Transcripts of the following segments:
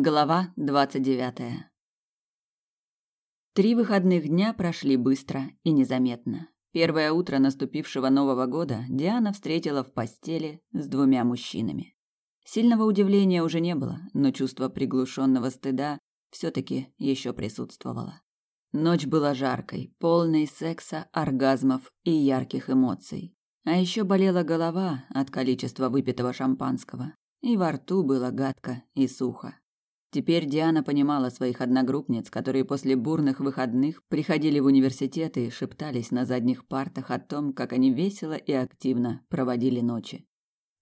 Глава двадцать девятая. Три выходных дня прошли быстро и незаметно. Первое утро наступившего Нового года Диана встретила в постели с двумя мужчинами. Сильного удивления уже не было, но чувство приглушенного стыда все-таки еще присутствовало. Ночь была жаркой, полной секса, оргазмов и ярких эмоций. А еще болела голова от количества выпитого шампанского, и во рту было гадко и сухо. Теперь Диана понимала своих одногруппниц, которые после бурных выходных приходили в университет и шептались на задних партах о том, как они весело и активно проводили ночи.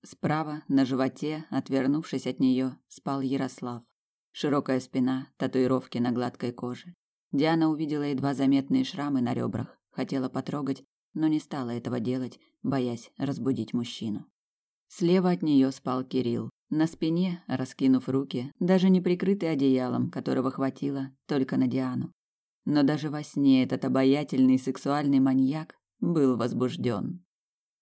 Справа, на животе, отвернувшись от нее, спал Ярослав. Широкая спина, татуировки на гладкой коже. Диана увидела едва заметные шрамы на ребрах, хотела потрогать, но не стала этого делать, боясь разбудить мужчину. Слева от нее спал Кирилл, на спине, раскинув руки, даже не прикрытый одеялом, которого хватило только на Диану. Но даже во сне этот обаятельный сексуальный маньяк был возбужден.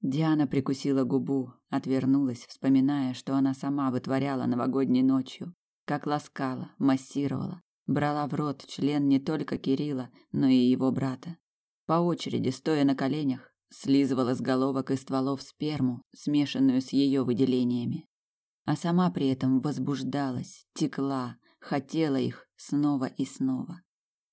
Диана прикусила губу, отвернулась, вспоминая, что она сама вытворяла новогодней ночью, как ласкала, массировала, брала в рот член не только Кирилла, но и его брата. По очереди, стоя на коленях, слизывала с головок и стволов сперму, смешанную с ее выделениями а сама при этом возбуждалась, текла, хотела их снова и снова.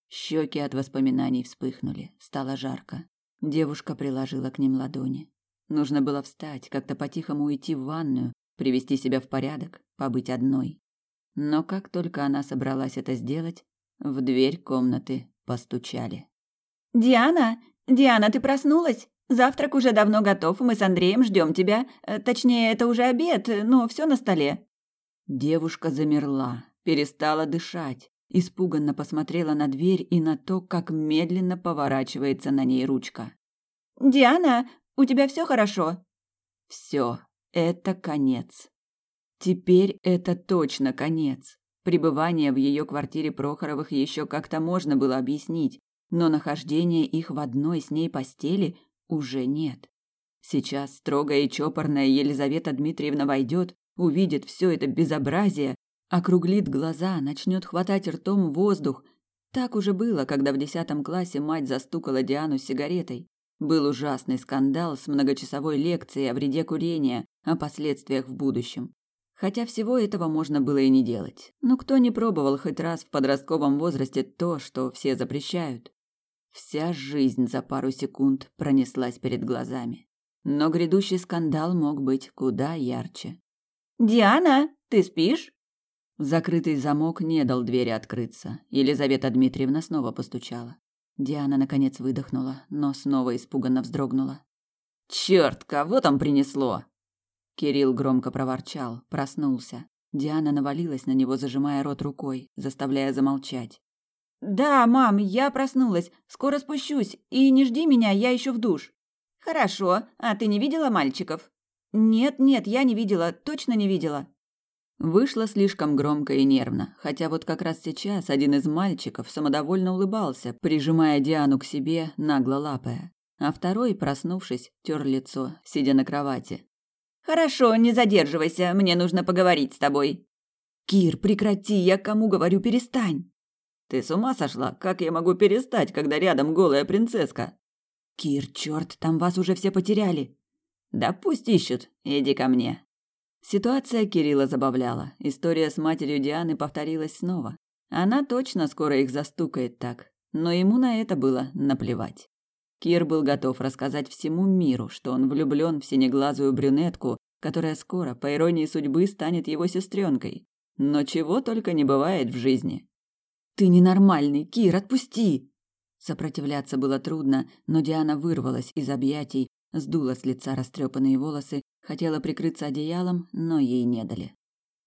Щеки от воспоминаний вспыхнули, стало жарко. Девушка приложила к ним ладони. Нужно было встать, как-то по-тихому уйти в ванную, привести себя в порядок, побыть одной. Но как только она собралась это сделать, в дверь комнаты постучали. «Диана! Диана, ты проснулась? Завтрак уже давно готов, мы с Андреем ждем тебя. Э, точнее, это уже обед, но все на столе». Девушка замерла, перестала дышать, испуганно посмотрела на дверь и на то, как медленно поворачивается на ней ручка. «Диана, у тебя все хорошо?» «Все, это конец. Теперь это точно конец. Пребывание в ее квартире Прохоровых еще как-то можно было объяснить, но нахождение их в одной с ней постели уже нет. Сейчас строгая и чопорная Елизавета Дмитриевна войдет, увидит все это безобразие, округлит глаза, начнет хватать ртом воздух. Так уже было, когда в десятом классе мать застукала Диану с сигаретой. Был ужасный скандал с многочасовой лекцией о вреде курения, о последствиях в будущем. Хотя всего этого можно было и не делать. Но кто не пробовал хоть раз в подростковом возрасте то, что все запрещают? Вся жизнь за пару секунд пронеслась перед глазами. Но грядущий скандал мог быть куда ярче. «Диана, ты спишь?» Закрытый замок не дал двери открыться. Елизавета Дмитриевна снова постучала. Диана наконец выдохнула, но снова испуганно вздрогнула. «Черт, кого там принесло?» Кирилл громко проворчал, проснулся. Диана навалилась на него, зажимая рот рукой, заставляя замолчать. «Да, мам, я проснулась. Скоро спущусь. И не жди меня, я еще в душ». «Хорошо. А ты не видела мальчиков?» «Нет, нет, я не видела. Точно не видела». Вышло слишком громко и нервно, хотя вот как раз сейчас один из мальчиков самодовольно улыбался, прижимая Диану к себе, нагло лапая, а второй, проснувшись, тер лицо, сидя на кровати. «Хорошо, не задерживайся, мне нужно поговорить с тобой». «Кир, прекрати, я кому говорю, перестань!» Ты с ума сошла? Как я могу перестать, когда рядом голая принцесска? Кир, черт, там вас уже все потеряли. Да пусть ищут. Иди ко мне. Ситуация Кирилла забавляла. История с матерью Дианы повторилась снова. Она точно скоро их застукает так, но ему на это было наплевать. Кир был готов рассказать всему миру, что он влюблен в синеглазую брюнетку, которая скоро, по иронии судьбы, станет его сестренкой. Но чего только не бывает в жизни. Ты ненормальный, Кир, отпусти. Сопротивляться было трудно, но Диана вырвалась из объятий, сдула с лица растрепанные волосы, хотела прикрыться одеялом, но ей не дали.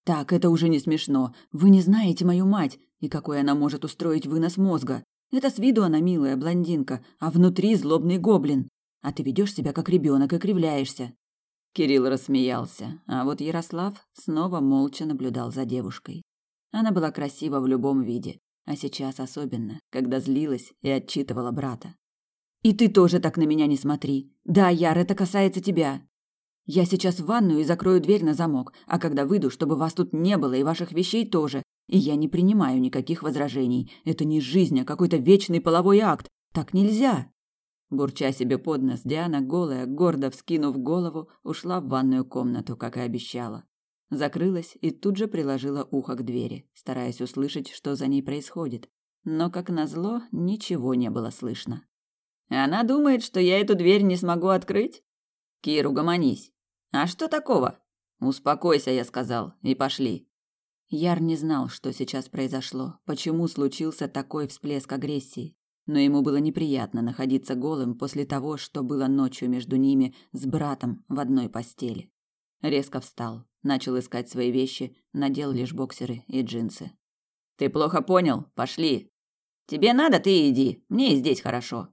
Так, это уже не смешно. Вы не знаете мою мать и какой она может устроить вынос мозга. Это с виду она милая блондинка, а внутри злобный гоблин. А ты ведешь себя как ребенок и кривляешься. Кирилл рассмеялся, а вот Ярослав снова молча наблюдал за девушкой. Она была красива в любом виде, а сейчас особенно, когда злилась и отчитывала брата. «И ты тоже так на меня не смотри. Да, Яр, это касается тебя. Я сейчас в ванную и закрою дверь на замок, а когда выйду, чтобы вас тут не было и ваших вещей тоже, И я не принимаю никаких возражений. Это не жизнь, а какой-то вечный половой акт. Так нельзя. Бурча себе под нос, Диана, голая, гордо вскинув голову, ушла в ванную комнату, как и обещала. Закрылась и тут же приложила ухо к двери, стараясь услышать, что за ней происходит. Но, как назло, ничего не было слышно. «Она думает, что я эту дверь не смогу открыть?» «Кир, угомонись. А что такого?» «Успокойся», я сказал, и пошли. Яр не знал, что сейчас произошло, почему случился такой всплеск агрессии но ему было неприятно находиться голым после того, что было ночью между ними с братом в одной постели. Резко встал, начал искать свои вещи, надел лишь боксеры и джинсы. Ты плохо понял? Пошли. Тебе надо, ты иди. Мне и здесь хорошо.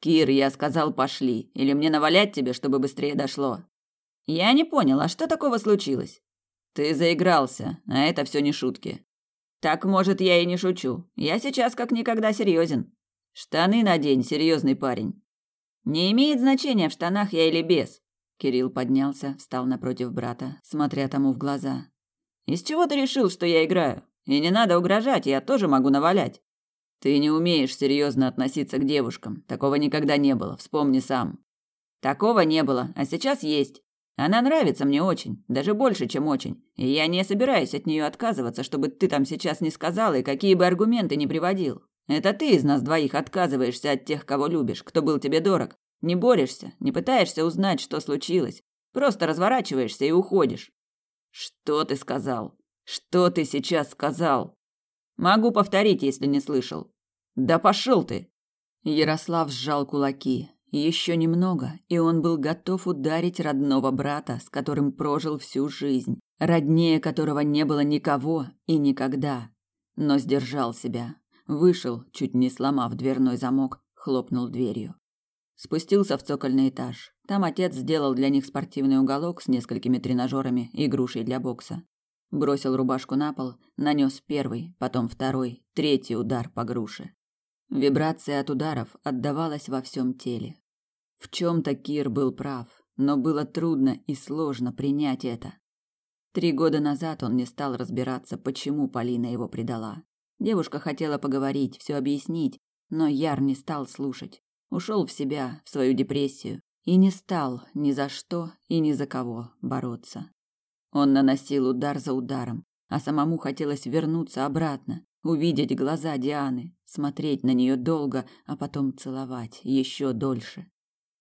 Кир, я сказал, пошли, или мне навалять тебе, чтобы быстрее дошло. Я не понял, а что такого случилось? Ты заигрался, а это все не шутки. Так, может, я и не шучу. Я сейчас как никогда серьезен. Штаны надень, серьезный парень. Не имеет значения, в штанах я или без. Кирилл поднялся, встал напротив брата, смотря тому в глаза. Из чего ты решил, что я играю? И не надо угрожать, я тоже могу навалять. Ты не умеешь серьезно относиться к девушкам. Такого никогда не было, вспомни сам. Такого не было, а сейчас есть. Она нравится мне очень, даже больше, чем очень. И я не собираюсь от нее отказываться, чтобы ты там сейчас не сказал и какие бы аргументы не приводил. Это ты из нас двоих отказываешься от тех, кого любишь, кто был тебе дорог. Не борешься, не пытаешься узнать, что случилось. Просто разворачиваешься и уходишь. Что ты сказал? Что ты сейчас сказал? Могу повторить, если не слышал. Да пошел ты. Ярослав сжал кулаки. Еще немного, и он был готов ударить родного брата, с которым прожил всю жизнь, роднее которого не было никого и никогда, но сдержал себя, Вышел, чуть не сломав дверной замок, хлопнул дверью. Спустился в цокольный этаж. Там отец сделал для них спортивный уголок с несколькими тренажерами и грушей для бокса. Бросил рубашку на пол, нанес первый, потом второй, третий удар по груше. Вибрация от ударов отдавалась во всем теле. В чем-то Кир был прав, но было трудно и сложно принять это. Три года назад он не стал разбираться, почему Полина его предала. Девушка хотела поговорить, все объяснить, но Яр не стал слушать. Ушел в себя, в свою депрессию, и не стал ни за что и ни за кого бороться. Он наносил удар за ударом, а самому хотелось вернуться обратно, увидеть глаза Дианы, смотреть на нее долго, а потом целовать еще дольше.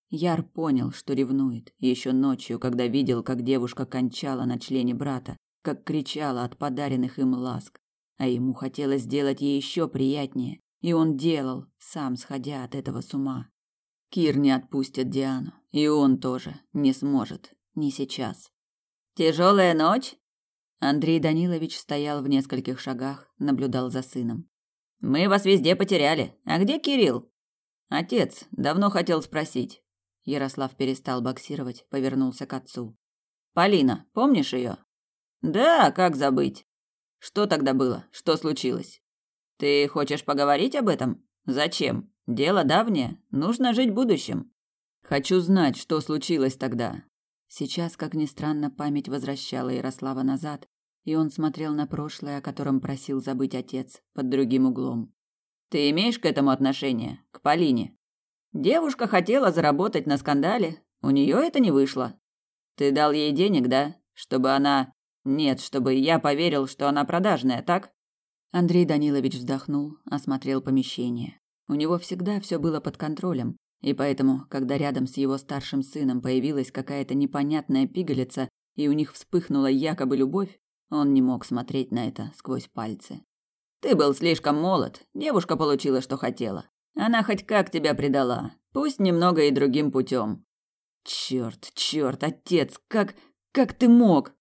Яр понял, что ревнует, еще ночью, когда видел, как девушка кончала на члене брата, как кричала от подаренных им ласк а ему хотелось сделать ей еще приятнее, и он делал, сам сходя от этого с ума. Кир не отпустит Диану, и он тоже не сможет, не сейчас. Тяжелая ночь? Андрей Данилович стоял в нескольких шагах, наблюдал за сыном. Мы вас везде потеряли. А где Кирилл? Отец давно хотел спросить. Ярослав перестал боксировать, повернулся к отцу. Полина, помнишь ее? Да, как забыть? Что тогда было? Что случилось? Ты хочешь поговорить об этом? Зачем? Дело давнее. Нужно жить будущим. Хочу знать, что случилось тогда. Сейчас, как ни странно, память возвращала Ярослава назад, и он смотрел на прошлое, о котором просил забыть отец, под другим углом. Ты имеешь к этому отношение? К Полине? Девушка хотела заработать на скандале, у нее это не вышло. Ты дал ей денег, да? Чтобы она нет, чтобы я поверил, что она продажная, так? Андрей Данилович вздохнул, осмотрел помещение. У него всегда все было под контролем, и поэтому, когда рядом с его старшим сыном появилась какая-то непонятная пигалица, и у них вспыхнула якобы любовь, он не мог смотреть на это сквозь пальцы. Ты был слишком молод, девушка получила, что хотела. Она хоть как тебя предала, пусть немного и другим путем. Черт, черт, отец, как, как ты мог?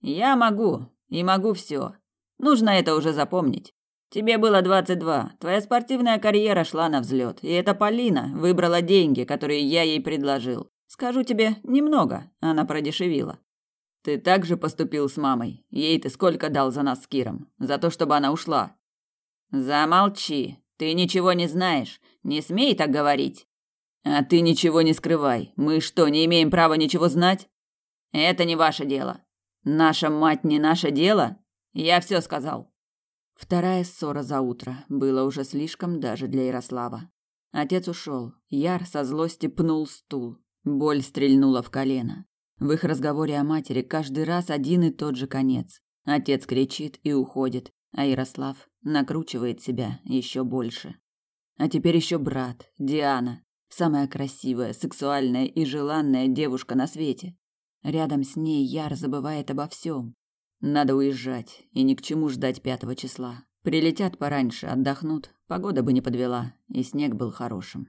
Я могу, и могу все. Нужно это уже запомнить. Тебе было двадцать два. Твоя спортивная карьера шла на взлет, и эта Полина выбрала деньги, которые я ей предложил. Скажу тебе, немного, она продешевила. Ты также поступил с мамой. Ей ты сколько дал за нас с Киром? За то, чтобы она ушла? Замолчи. Ты ничего не знаешь. Не смей так говорить. А ты ничего не скрывай. Мы что, не имеем права ничего знать? Это не ваше дело. Наша мать не наше дело? Я все сказал. Вторая ссора за утро было уже слишком даже для Ярослава. Отец ушел. Яр со злости пнул стул. Боль стрельнула в колено. В их разговоре о матери каждый раз один и тот же конец. Отец кричит и уходит, а Ярослав накручивает себя еще больше. А теперь еще брат, Диана, самая красивая, сексуальная и желанная девушка на свете. Рядом с ней Яр забывает обо всем. Надо уезжать, и ни к чему ждать пятого числа. Прилетят пораньше, отдохнут, погода бы не подвела, и снег был хорошим.